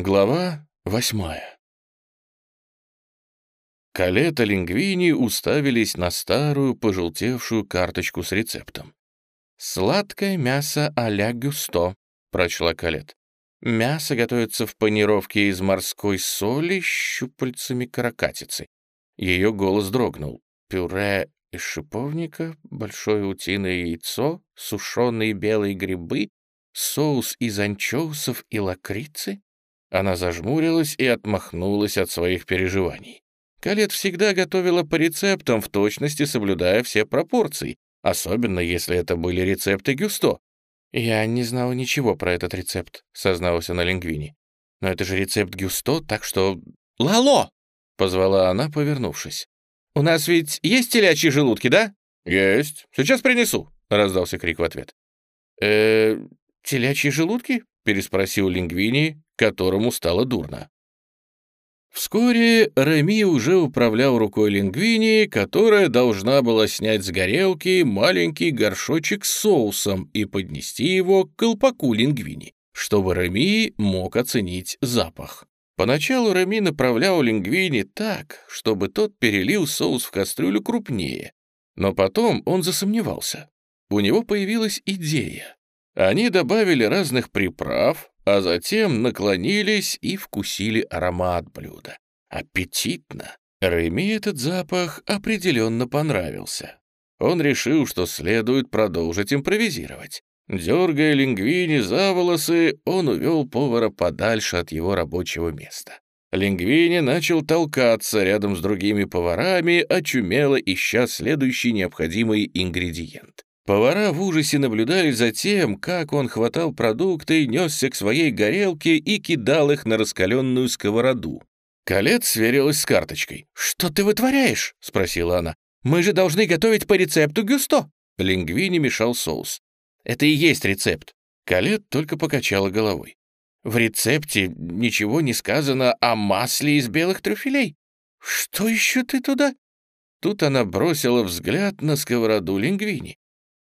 Глава восьмая Калета Лингвини уставились на старую пожелтевшую карточку с рецептом. «Сладкое мясо а-ля гюсто», — прочла Калет. «Мясо готовится в панировке из морской соли с щупальцами каракатицы». Ее голос дрогнул. «Пюре из шиповника, большое утиное яйцо, сушеные белые грибы, соус из анчоусов и лакрицы?» Она зажмурилась и отмахнулась от своих переживаний. Калет всегда готовила по рецептам, в точности соблюдая все пропорции, особенно если это были рецепты Гюсто. «Я не знала ничего про этот рецепт», — созналась она Лингвини. «Но это же рецепт Гюсто, так что...» «Лало!» — позвала она, повернувшись. «У нас ведь есть телячьи желудки, да?» «Есть. Сейчас принесу», — раздался крик в ответ. э телячьи желудки?» — переспросил Лингвини, которому стало дурно. Вскоре Реми уже управлял рукой Лингвини, которая должна была снять с горелки маленький горшочек с соусом и поднести его к колпаку Лингвини, чтобы Реми мог оценить запах. Поначалу Реми направлял Лингвини так, чтобы тот перелил соус в кастрюлю крупнее, но потом он засомневался. У него появилась идея. Они добавили разных приправ, а затем наклонились и вкусили аромат блюда. Аппетитно! Реми этот запах определенно понравился. Он решил, что следует продолжить импровизировать. Дергая лингвини за волосы, он увел повара подальше от его рабочего места. Лингвини начал толкаться рядом с другими поварами, очумело ища следующий необходимый ингредиент. Повара в ужасе наблюдали за тем, как он хватал продукты, несся к своей горелке и кидал их на раскаленную сковороду. Калет сверилась с карточкой. «Что ты вытворяешь?» — спросила она. «Мы же должны готовить по рецепту Гюсто». Лингвини мешал соус. «Это и есть рецепт». Калет только покачала головой. «В рецепте ничего не сказано о масле из белых трюфелей. Что еще ты туда?» Тут она бросила взгляд на сковороду Лингвини.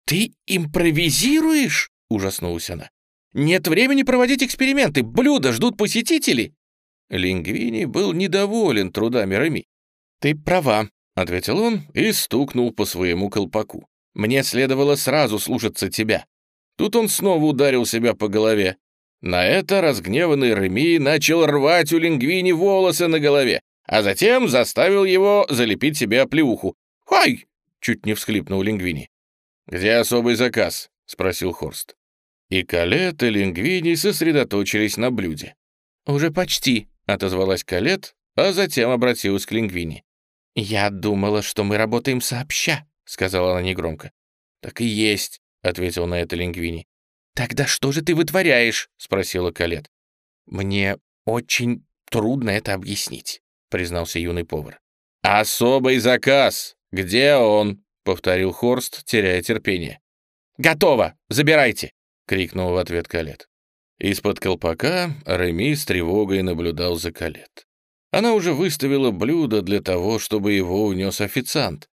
«Ты импровизируешь?» — ужаснулась она. «Нет времени проводить эксперименты, блюда ждут посетители!» Лингвини был недоволен трудами Рами. «Ты права», — ответил он и стукнул по своему колпаку. «Мне следовало сразу слушаться тебя». Тут он снова ударил себя по голове. На это разгневанный Реми начал рвать у Лингвини волосы на голове, а затем заставил его залепить себе оплеуху. «Хай!» — чуть не всхлипнул Лингвини. «Где особый заказ?» — спросил Хорст. И Калет, и Лингвини сосредоточились на блюде. «Уже почти», — отозвалась Калет, а затем обратилась к Лингвини. «Я думала, что мы работаем сообща», — сказала она негромко. «Так и есть», — ответил на это Лингвини. «Тогда что же ты вытворяешь?» — спросила Калет. «Мне очень трудно это объяснить», — признался юный повар. «Особый заказ! Где он?» — повторил Хорст, теряя терпение. «Готово! Забирайте!» — крикнул в ответ Калет. Из-под колпака Реми с тревогой наблюдал за Калет. Она уже выставила блюдо для того, чтобы его унес официант.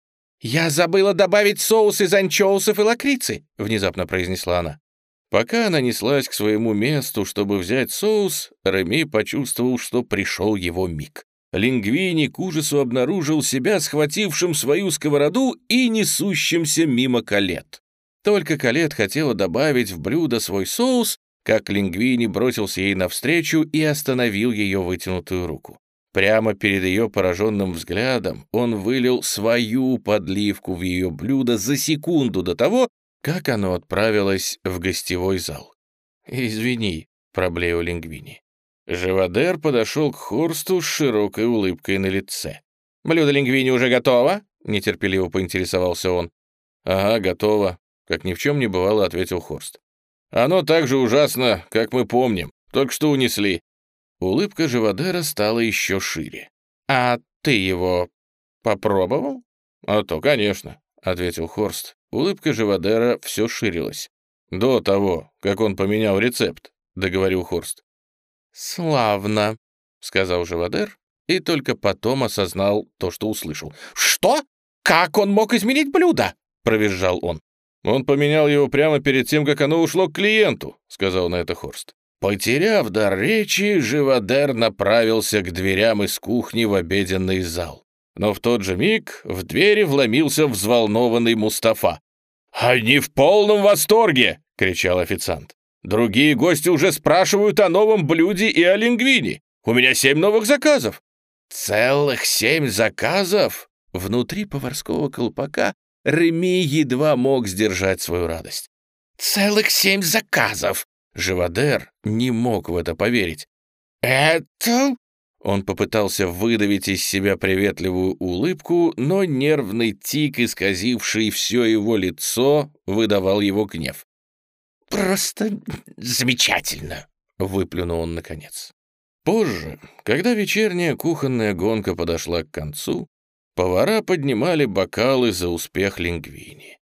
«Я забыла добавить соус из анчоусов и лакрицы», — внезапно произнесла она. Пока она неслась к своему месту, чтобы взять соус, Реми почувствовал, что пришел его миг. Лингвини к ужасу обнаружил себя схватившим свою сковороду и несущимся мимо Калет. Только Калет хотела добавить в блюдо свой соус, как Лингвини бросился ей навстречу и остановил ее вытянутую руку. Прямо перед ее пораженным взглядом он вылил свою подливку в ее блюдо за секунду до того, как оно отправилось в гостевой зал. «Извини», — проблеял Лингвини. Живодер подошел к Хорсту с широкой улыбкой на лице. «Блюдо лингвини уже готово?» — нетерпеливо поинтересовался он. «Ага, готово», — как ни в чем не бывало, ответил Хорст. «Оно так же ужасно, как мы помним, только что унесли». Улыбка Живодера стала еще шире. «А ты его попробовал?» «А то, конечно», — ответил Хорст. Улыбка Живодера все ширилась. «До того, как он поменял рецепт», — договорил Хорст. «Славно», — сказал Живодер, и только потом осознал то, что услышал. «Что? Как он мог изменить блюдо?» — провизжал он. «Он поменял его прямо перед тем, как оно ушло к клиенту», — сказал на это Хорст. Потеряв дар речи, Живодер направился к дверям из кухни в обеденный зал. Но в тот же миг в двери вломился взволнованный Мустафа. «Они в полном восторге!» — кричал официант. «Другие гости уже спрашивают о новом блюде и о лингвине. У меня семь новых заказов». «Целых семь заказов?» Внутри поварского колпака Реми едва мог сдержать свою радость. «Целых семь заказов!» Живодер не мог в это поверить. «Это...» Он попытался выдавить из себя приветливую улыбку, но нервный тик, исказивший все его лицо, выдавал его гнев. «Просто замечательно!» — выплюнул он наконец. Позже, когда вечерняя кухонная гонка подошла к концу, повара поднимали бокалы за успех лингвини.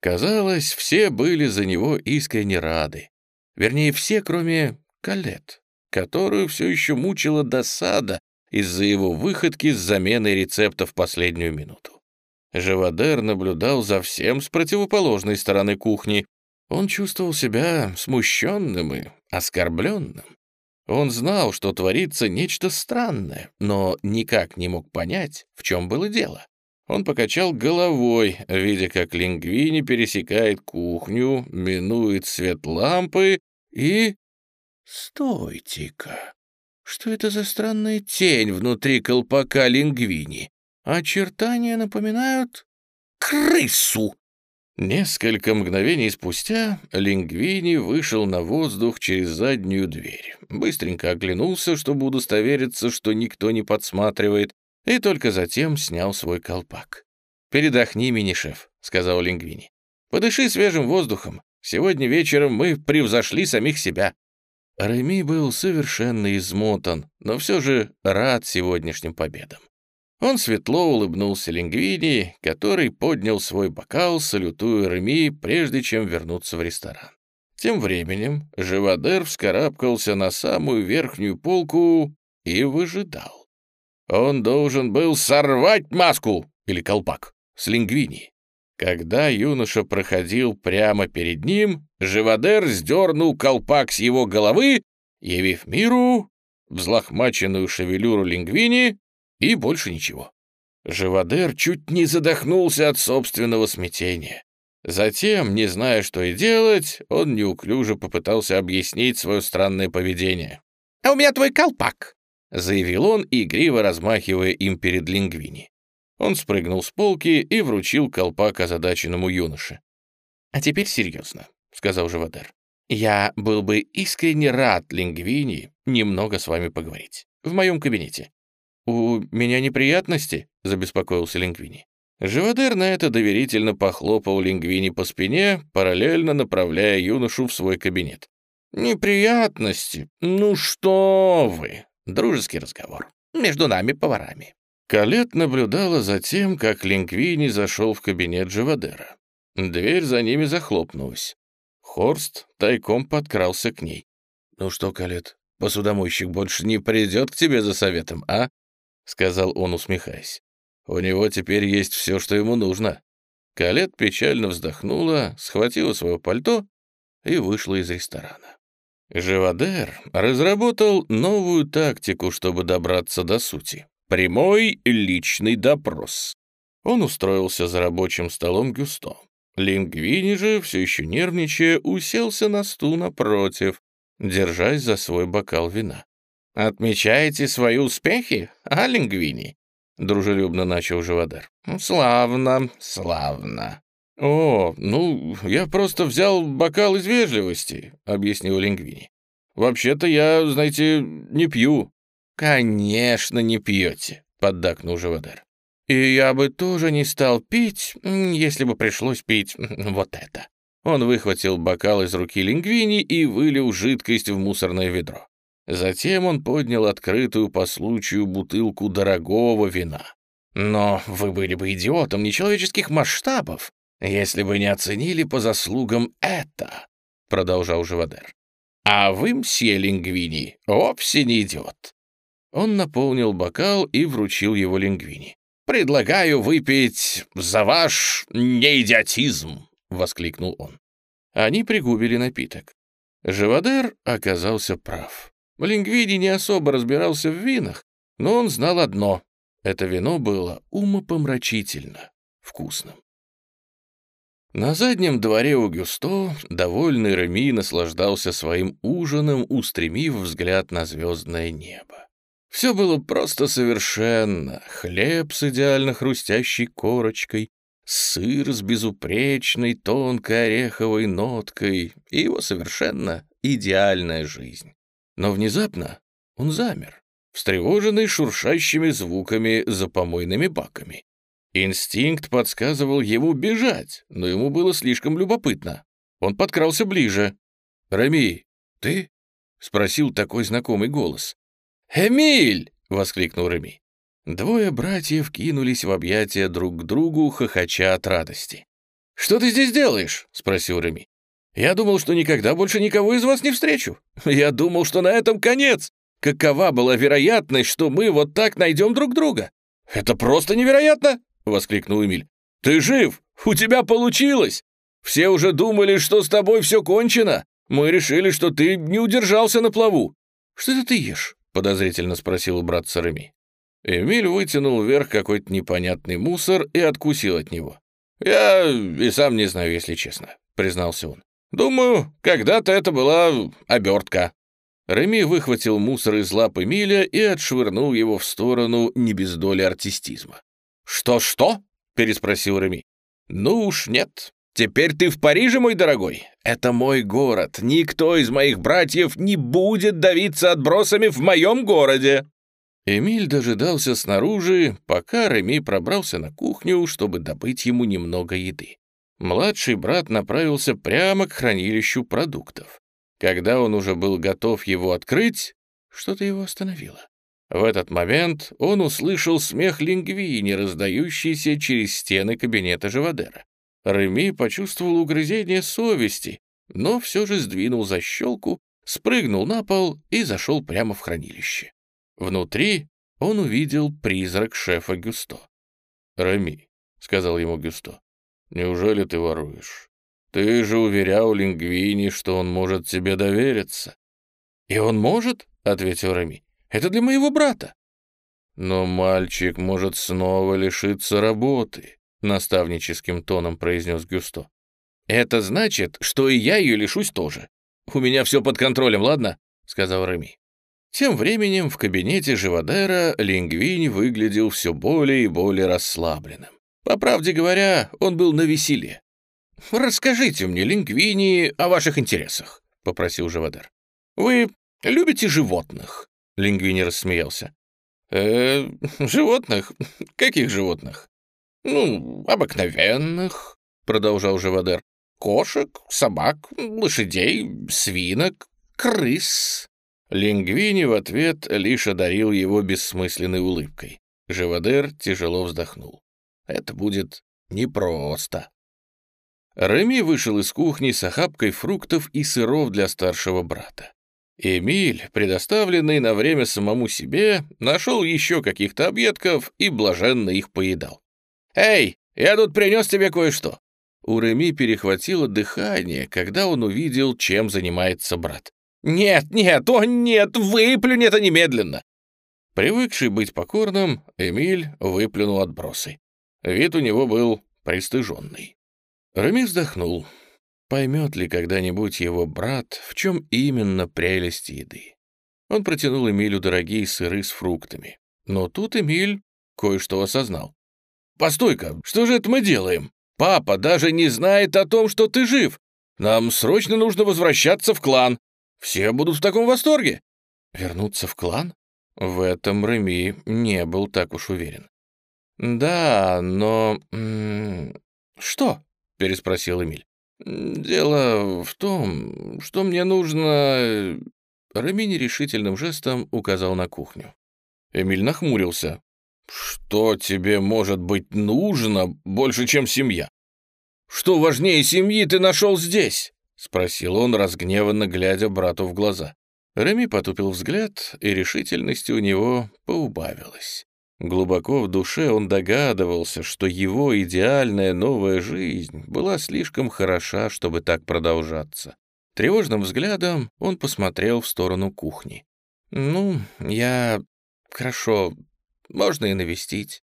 Казалось, все были за него искренне рады. Вернее, все, кроме Калет, которую все еще мучила досада из-за его выходки с заменой рецепта в последнюю минуту. Живодер наблюдал за всем с противоположной стороны кухни. Он чувствовал себя смущенным и оскорбленным. Он знал, что творится нечто странное, но никак не мог понять, в чем было дело. Он покачал головой, видя, как Лингвини пересекает кухню, минует свет лампы и... Стойте-ка! Что это за странная тень внутри колпака Лингвини? Очертания напоминают крысу. Несколько мгновений спустя Лингвини вышел на воздух через заднюю дверь, быстренько оглянулся, чтобы удостовериться, что никто не подсматривает, и только затем снял свой колпак. «Передохни, мини-шеф», — сказал Лингвини. «Подыши свежим воздухом. Сегодня вечером мы превзошли самих себя». Реми был совершенно измотан, но все же рад сегодняшним победам. Он светло улыбнулся Лингвини, который поднял свой бокал, салютуя Реми, прежде чем вернуться в ресторан. Тем временем Живодер вскарабкался на самую верхнюю полку и выжидал. Он должен был сорвать маску или колпак с Лингвини. Когда юноша проходил прямо перед ним, Живодер сдернул колпак с его головы, явив миру взлохмаченную шевелюру Лингвини и больше ничего. Живодер чуть не задохнулся от собственного смятения. Затем, не зная, что и делать, он неуклюже попытался объяснить свое странное поведение. «А у меня твой колпак!» — заявил он, игриво размахивая им перед Лингвини. Он спрыгнул с полки и вручил колпак озадаченному юноше. «А теперь серьезно», — сказал Живодер. «Я был бы искренне рад, Лингвини, немного с вами поговорить. В моем кабинете. «У меня неприятности?» — забеспокоился Лингвини. Живодер на это доверительно похлопал Лингвини по спине, параллельно направляя юношу в свой кабинет. «Неприятности? Ну что вы!» Дружеский разговор. Между нами, поварами. Калет наблюдала за тем, как Лингвини зашел в кабинет Живодера. Дверь за ними захлопнулась. Хорст тайком подкрался к ней. «Ну что, Калет, посудомойщик больше не придет к тебе за советом, а?» — сказал он, усмехаясь. «У него теперь есть все, что ему нужно». Калет печально вздохнула, схватила свое пальто и вышла из ресторана. Живодер разработал новую тактику, чтобы добраться до сути. Прямой личный допрос. Он устроился за рабочим столом Гюсто. Лингвини же, все еще нервничая, уселся на стул напротив, держась за свой бокал вина. «Отмечаете свои успехи, а, Лингвини?» — дружелюбно начал Живодер. «Славно, славно». «О, ну, я просто взял бокал из вежливости», — объяснил Лингвини. «Вообще-то я, знаете, не пью». «Конечно, не пьете», — поддакнул Живодер. «И я бы тоже не стал пить, если бы пришлось пить вот это». Он выхватил бокал из руки Лингвини и вылил жидкость в мусорное ведро. Затем он поднял открытую по случаю бутылку дорогого вина. «Но вы были бы идиотом нечеловеческих масштабов, если бы не оценили по заслугам это», — продолжал Живодер. «А вы, мсье Лингвини, вовсе не идиот». Он наполнил бокал и вручил его Лингвини. «Предлагаю выпить за ваш неидиотизм», — воскликнул он. Они пригубили напиток. Живодер оказался прав. Лингвини не особо разбирался в винах, но он знал одно — это вино было умопомрачительно вкусным. На заднем дворе у Гюсто довольный Реми наслаждался своим ужином, устремив взгляд на звездное небо. Все было просто совершенно. Хлеб с идеально хрустящей корочкой, сыр с безупречной тонкой ореховой ноткой и его совершенно идеальная жизнь. Но внезапно он замер, встревоженный шуршащими звуками за помойными баками. Инстинкт подсказывал ему бежать, но ему было слишком любопытно. Он подкрался ближе. «Рами, ты?» — спросил такой знакомый голос. «Эмиль!» — воскликнул Рами. Двое братьев кинулись в объятия друг к другу, хохоча от радости. «Что ты здесь делаешь?» — спросил Рами. «Я думал, что никогда больше никого из вас не встречу. Я думал, что на этом конец. Какова была вероятность, что мы вот так найдем друг друга? Это просто невероятно!» — воскликнул Эмиль. «Ты жив! У тебя получилось! Все уже думали, что с тобой все кончено. Мы решили, что ты не удержался на плаву. Что это ты ешь?» — подозрительно спросил у братца Реми. Эмиль вытянул вверх какой-то непонятный мусор и откусил от него. «Я и сам не знаю, если честно», — признался он. «Думаю, когда-то это была обертка». Реми выхватил мусор из лап Эмиля и отшвырнул его в сторону не без доли артистизма. «Что-что?» — переспросил Реми. «Ну уж нет. Теперь ты в Париже, мой дорогой? Это мой город. Никто из моих братьев не будет давиться отбросами в моем городе!» Эмиль дожидался снаружи, пока Реми пробрался на кухню, чтобы добыть ему немного еды. Младший брат направился прямо к хранилищу продуктов. Когда он уже был готов его открыть, что-то его остановило. В этот момент он услышал смех лингвини, раздающийся через стены кабинета Живодера. Реми почувствовал угрызение совести, но все же сдвинул защелку, спрыгнул на пол и зашел прямо в хранилище. Внутри он увидел призрак шефа Гюсто. «Реми», — сказал ему Гюсто, — «неужели ты воруешь? Ты же уверял Лингвини, что он может тебе довериться». «И он может?» — ответил Реми. Это для моего брата». «Но мальчик может снова лишиться работы», — наставническим тоном произнес Гюсто. «Это значит, что и я ее лишусь тоже. У меня все под контролем, ладно?» — сказал Реми. Тем временем в кабинете Живодера Лингвини выглядел все более и более расслабленным. По правде говоря, он был на веселе. «Расскажите мне, Лингвини, о ваших интересах», — попросил Живодер. «Вы любите животных?» Лингвини рассмеялся. «Э, животных? Каких животных?» «Ну, обыкновенных», — продолжал Живодер. «Кошек, собак, лошадей, свинок, крыс». Лингвини в ответ лишь одарил его бессмысленной улыбкой. Живодер тяжело вздохнул. «Это будет непросто». Реми вышел из кухни с охапкой фруктов и сыров для старшего брата. Эмиль, предоставленный на время самому себе, нашел еще каких-то объедков и блаженно их поедал. «Эй, я тут принес тебе кое-что!» У Реми перехватило дыхание, когда он увидел, чем занимается брат. «Нет, нет, о нет, выплюнь это немедленно!» Привыкший быть покорным, Эмиль выплюнул отбросы. Вид у него был пристыженный. Реми вздохнул. Поймет ли когда-нибудь его брат, в чем именно прелесть еды? Он протянул Эмилю дорогие сыры с фруктами. Но тут Эмиль кое-что осознал. «Постой-ка, что же это мы делаем? Папа даже не знает о том, что ты жив. Нам срочно нужно возвращаться в клан. Все будут в таком восторге». «Вернуться в клан?» В этом Реми не был так уж уверен. «Да, но...» «Что?» — переспросил Эмиль. «Дело в том, что мне нужно...» Рами нерешительным жестом указал на кухню. Эмиль нахмурился. «Что тебе может быть нужно больше, чем семья? Что важнее семьи ты нашел здесь?» — спросил он, разгневанно глядя брату в глаза. Реми потупил взгляд, и решительность у него поубавилась. Глубоко в душе он догадывался, что его идеальная новая жизнь была слишком хороша, чтобы так продолжаться. Тревожным взглядом он посмотрел в сторону кухни. «Ну, я... Хорошо, можно и навестить».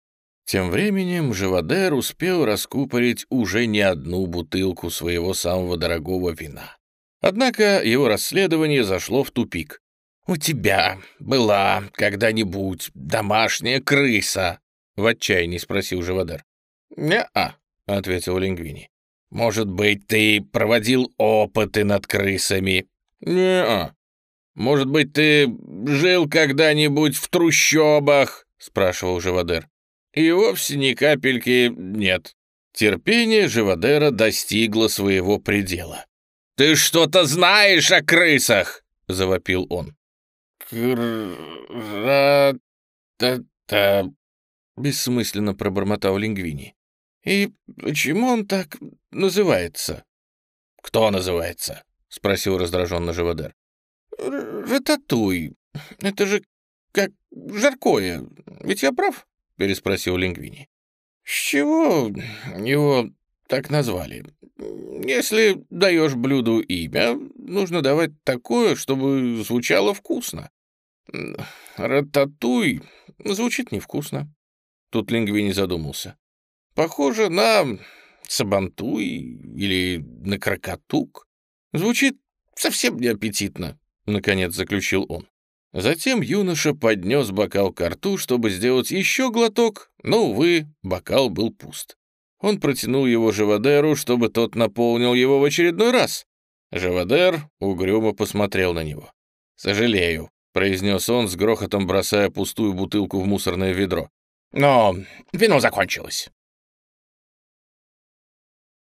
Тем временем Живодер успел раскупорить уже не одну бутылку своего самого дорогого вина. Однако его расследование зашло в тупик. «У тебя была когда-нибудь домашняя крыса?» — в отчаянии спросил Живодер. «Не-а», — ответил Лингвини. «Может быть, ты проводил опыты над крысами?» «Не-а». «Может быть, ты жил когда-нибудь в трущобах?» — спрашивал Живодер. «И вовсе ни капельки нет». Терпение Живодера достигло своего предела. «Ты что-то знаешь о крысах?» — завопил он. «Кра-та-та...» — бессмысленно пробормотал Лингвини. «И почему он так называется?» «Кто называется?» — спросил раздраженно Живодер. «Рататуй. Это же как жаркое. Ведь я прав?» — переспросил Лингвини. «С чего его так назвали? Если даешь блюду имя, нужно давать такое, чтобы звучало вкусно. Рататуй звучит невкусно». Тут Лингвини задумался. Похоже на сабантуй или на крокотук. Звучит совсем неаппетитно, — наконец заключил он. Затем юноша поднес бокал к рту, чтобы сделать еще глоток, но, увы, бокал был пуст. Он протянул его Живодеру, чтобы тот наполнил его в очередной раз. Живодер угрюмо посмотрел на него. «Сожалею», — произнес он с грохотом, бросая пустую бутылку в мусорное ведро. «Но вино закончилось.